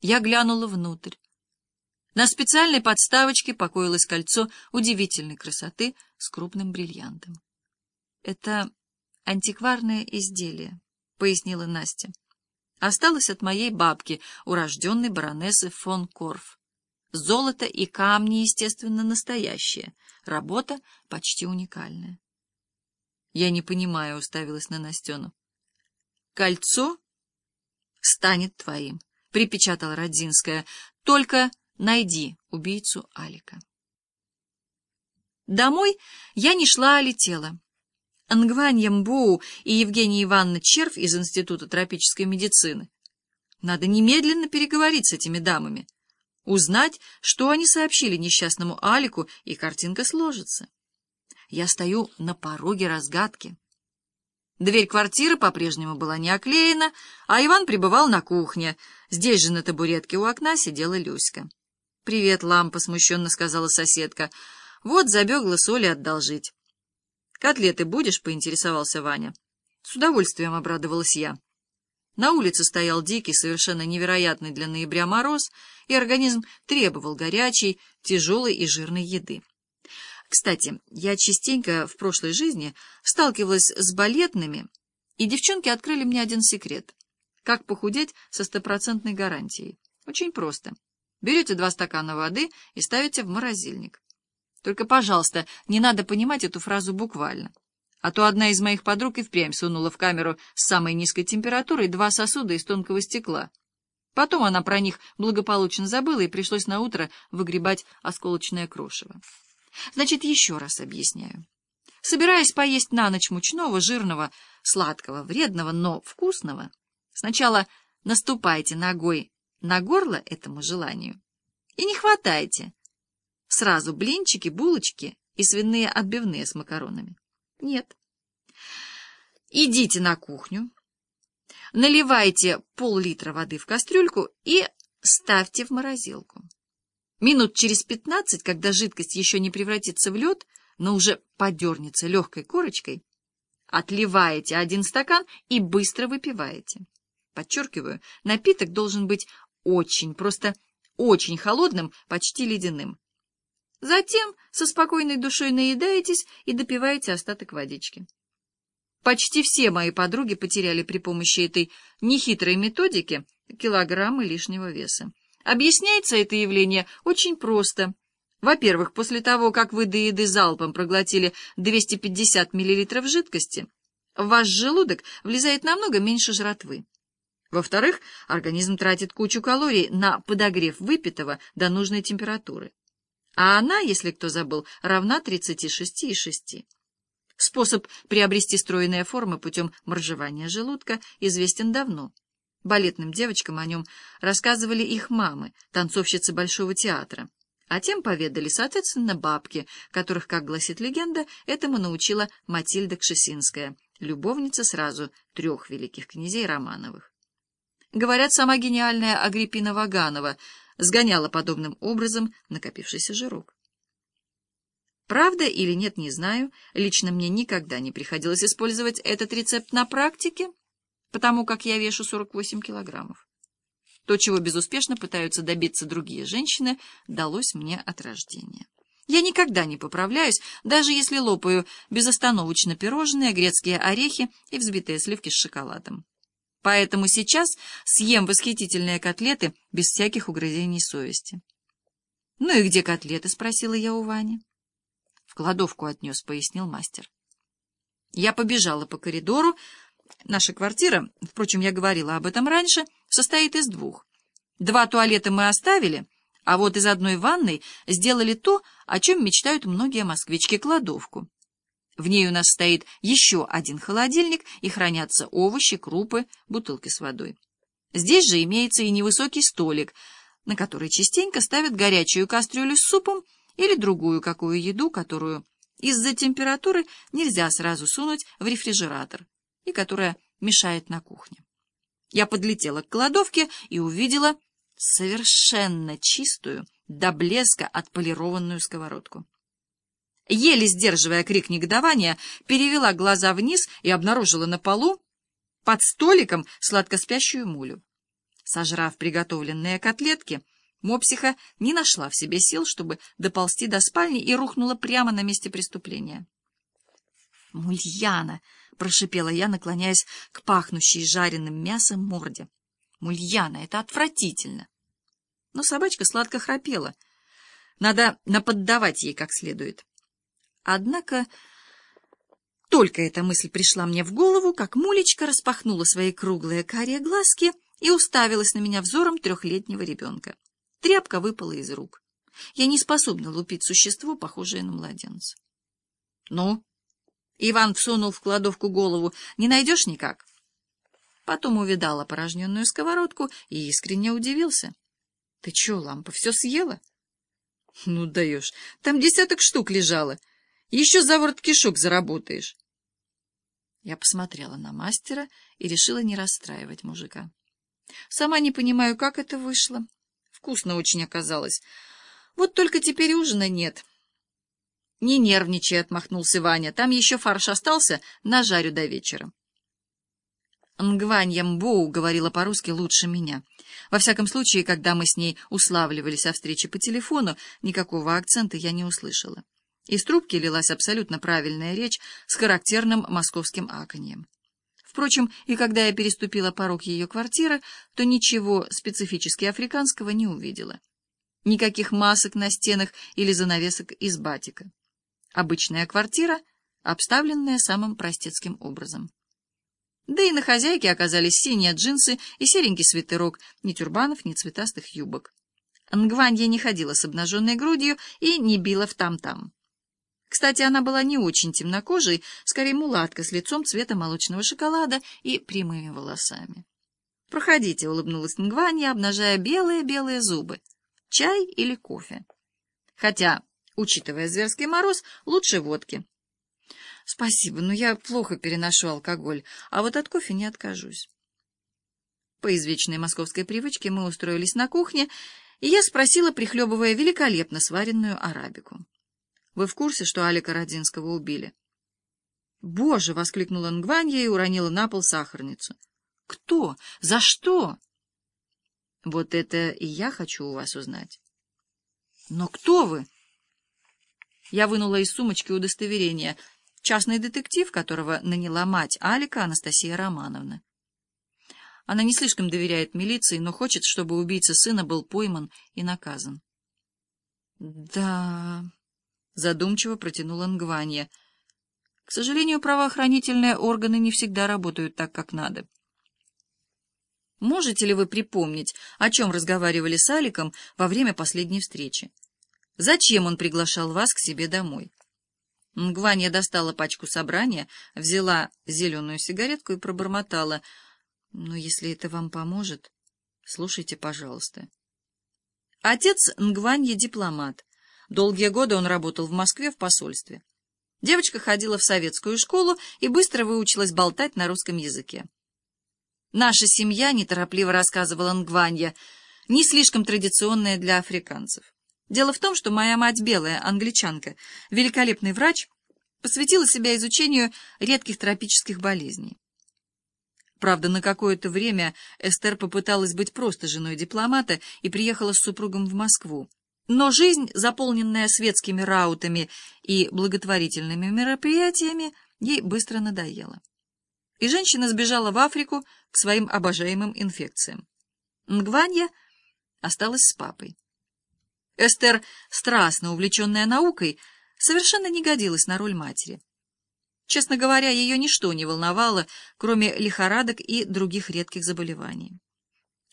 Я глянула внутрь. На специальной подставочке покоилось кольцо удивительной красоты с крупным бриллиантом. — Это антикварное изделие, — пояснила Настя. — Осталось от моей бабки, урожденной баронессы фон Корф. Золото и камни, естественно, настоящие. Работа почти уникальная. Я не понимаю, уставилась на Настену. Кольцо станет твоим, припечатала Родзинская. Только найди убийцу Алика. Домой я не шла, а летела. Ангванья Мбоу и Евгения Ивановна Червь из Института тропической медицины. Надо немедленно переговорить с этими дамами узнать, что они сообщили несчастному Алику, и картинка сложится. Я стою на пороге разгадки. Дверь квартиры по-прежнему была не оклеена, а Иван пребывал на кухне. Здесь же на табуретке у окна сидела Люська. — Привет, лампа, — смущенно сказала соседка. — Вот забегла соли одолжить. — Котлеты будешь? — поинтересовался Ваня. С удовольствием обрадовалась я. На улице стоял дикий, совершенно невероятный для ноября мороз, и организм требовал горячей, тяжелой и жирной еды. Кстати, я частенько в прошлой жизни сталкивалась с балетными, и девчонки открыли мне один секрет. Как похудеть со стопроцентной гарантией? Очень просто. Берете два стакана воды и ставите в морозильник. Только, пожалуйста, не надо понимать эту фразу буквально. А то одна из моих подруг и впрямь сунула в камеру с самой низкой температурой два сосуда из тонкого стекла. Потом она про них благополучно забыла, и пришлось на утро выгребать осколочное крошево. Значит, еще раз объясняю. Собираясь поесть на ночь мучного, жирного, сладкого, вредного, но вкусного, сначала наступайте ногой на горло этому желанию и не хватайте сразу блинчики, булочки и свиные отбивные с макаронами. Нет. Идите на кухню, наливайте пол-литра воды в кастрюльку и ставьте в морозилку. Минут через пятнадцать, когда жидкость еще не превратится в лед, но уже подернется легкой корочкой, отливаете один стакан и быстро выпиваете. Подчеркиваю, напиток должен быть очень, просто очень холодным, почти ледяным. Затем со спокойной душой наедаетесь и допиваете остаток водички. Почти все мои подруги потеряли при помощи этой нехитрой методики килограммы лишнего веса. Объясняется это явление очень просто. Во-первых, после того, как вы до еды залпом проглотили 250 мл жидкости, в ваш желудок влезает намного меньше жратвы. Во-вторых, организм тратит кучу калорий на подогрев выпитого до нужной температуры а она, если кто забыл, равна 36,6. Способ приобрести стройные формы путем моржевания желудка известен давно. Балетным девочкам о нем рассказывали их мамы, танцовщицы Большого театра, а тем поведали, соответственно, бабки, которых, как гласит легенда, этому научила Матильда Кшесинская, любовница сразу трех великих князей Романовых. Говорят, сама гениальная Агриппина Ваганова — сгоняла подобным образом накопившийся жирок. Правда или нет, не знаю. Лично мне никогда не приходилось использовать этот рецепт на практике, потому как я вешу 48 килограммов. То, чего безуспешно пытаются добиться другие женщины, далось мне от рождения. Я никогда не поправляюсь, даже если лопаю безостановочно пирожные, грецкие орехи и взбитые сливки с шоколадом. Поэтому сейчас съем восхитительные котлеты без всяких угрызений совести. — Ну и где котлеты? — спросила я у Вани. — В кладовку отнес, — пояснил мастер. Я побежала по коридору. Наша квартира, впрочем, я говорила об этом раньше, состоит из двух. Два туалета мы оставили, а вот из одной ванной сделали то, о чем мечтают многие москвички — кладовку. В ней у нас стоит еще один холодильник, и хранятся овощи, крупы, бутылки с водой. Здесь же имеется и невысокий столик, на который частенько ставят горячую кастрюлю с супом или другую какую еду, которую из-за температуры нельзя сразу сунуть в рефрижератор и которая мешает на кухне. Я подлетела к кладовке и увидела совершенно чистую, до блеска отполированную сковородку еле сдерживая крик негодования, перевела глаза вниз и обнаружила на полу под столиком сладко спящую мулю. Сожрав приготовленные котлетки, мопсиха не нашла в себе сил, чтобы доползти до спальни и рухнула прямо на месте преступления. «Мульяна!» — прошипела я, наклоняясь к пахнущей жареным мясом морде. «Мульяна, это отвратительно!» Но собачка сладко храпела. Надо наподдавать ей как следует. Однако только эта мысль пришла мне в голову, как мулечка распахнула свои круглые карие глазки и уставилась на меня взором трехлетнего ребенка. Тряпка выпала из рук. Я не способна лупить существо, похожее на младенца. — Ну? Иван всунул в кладовку голову. — Не найдешь никак? Потом увидал опорожненную сковородку и искренне удивился. — Ты че, лампа, все съела? — Ну, даешь. Там десяток штук лежало. Еще за ворот кишок заработаешь. Я посмотрела на мастера и решила не расстраивать мужика. Сама не понимаю, как это вышло. Вкусно очень оказалось. Вот только теперь ужина нет. — Не нервничай, — отмахнулся Ваня. — Там еще фарш остался, нажарю до вечера. Нгванья Мбоу говорила по-русски лучше меня. Во всяком случае, когда мы с ней уславливались о встрече по телефону, никакого акцента я не услышала. Из трубки лилась абсолютно правильная речь с характерным московским аканьем. Впрочем, и когда я переступила порог ее квартиры, то ничего специфически африканского не увидела. Никаких масок на стенах или занавесок из батика. Обычная квартира, обставленная самым простецким образом. Да и на хозяйке оказались синие джинсы и серенький свитерок, ни тюрбанов, ни цветастых юбок. Нгванья не ходила с обнаженной грудью и не била в там-там. Кстати, она была не очень темнокожей, скорее мулатка с лицом цвета молочного шоколада и прямыми волосами. «Проходите», — улыбнулась Нгванья, обнажая белые-белые зубы. «Чай или кофе?» «Хотя, учитывая зверский мороз, лучше водки». «Спасибо, но я плохо переношу алкоголь, а вот от кофе не откажусь». По извечной московской привычке мы устроились на кухне, и я спросила, прихлебывая великолепно сваренную арабику. Вы в курсе, что Алика Родинского убили? «Боже!» — воскликнула Нгванья и уронила на пол сахарницу. «Кто? За что?» «Вот это и я хочу у вас узнать». «Но кто вы?» Я вынула из сумочки удостоверение. Частный детектив, которого наняла мать Алика Анастасия Романовна. Она не слишком доверяет милиции, но хочет, чтобы убийца сына был пойман и наказан. «Да...» задумчиво протянула Нгванья. К сожалению, правоохранительные органы не всегда работают так, как надо. Можете ли вы припомнить, о чем разговаривали с Аликом во время последней встречи? Зачем он приглашал вас к себе домой? Нгванья достала пачку собрания, взяла зеленую сигаретку и пробормотала. «Ну, если это вам поможет, слушайте, пожалуйста». Отец Нгваньи дипломат. Долгие годы он работал в Москве в посольстве. Девочка ходила в советскую школу и быстро выучилась болтать на русском языке. Наша семья, неторопливо рассказывала Нгванья, не слишком традиционная для африканцев. Дело в том, что моя мать белая, англичанка, великолепный врач, посвятила себя изучению редких тропических болезней. Правда, на какое-то время Эстер попыталась быть просто женой дипломата и приехала с супругом в Москву. Но жизнь, заполненная светскими раутами и благотворительными мероприятиями, ей быстро надоела. И женщина сбежала в Африку к своим обожаемым инфекциям. Нгванья осталась с папой. Эстер, страстно увлеченная наукой, совершенно не годилась на роль матери. Честно говоря, ее ничто не волновало, кроме лихорадок и других редких заболеваний.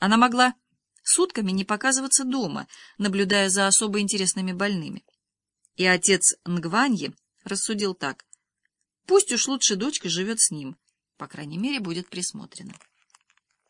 Она могла сутками не показываться дома, наблюдая за особо интересными больными. И отец Нгваньи рассудил так. Пусть уж лучше дочка живет с ним, по крайней мере, будет присмотрена.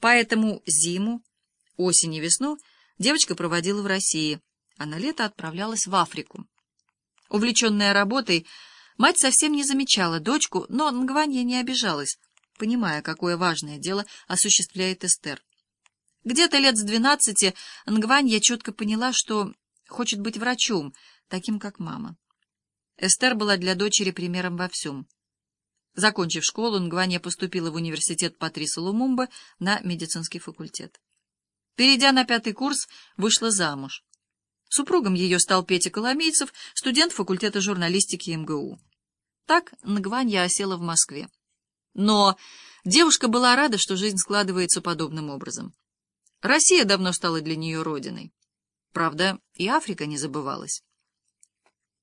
Поэтому зиму, осень и весну девочка проводила в России, а на лето отправлялась в Африку. Увлеченная работой, мать совсем не замечала дочку, но Нгванья не обижалась, понимая, какое важное дело осуществляет Эстер. Где-то лет с двенадцати Нгванья четко поняла, что хочет быть врачом, таким как мама. Эстер была для дочери примером во всем. Закончив школу, Нгванья поступила в университет Патриса Лумумба на медицинский факультет. Перейдя на пятый курс, вышла замуж. Супругом ее стал Петя Коломейцев, студент факультета журналистики МГУ. Так Нгванья осела в Москве. Но девушка была рада, что жизнь складывается подобным образом. Россия давно стала для нее родиной. Правда, и Африка не забывалась.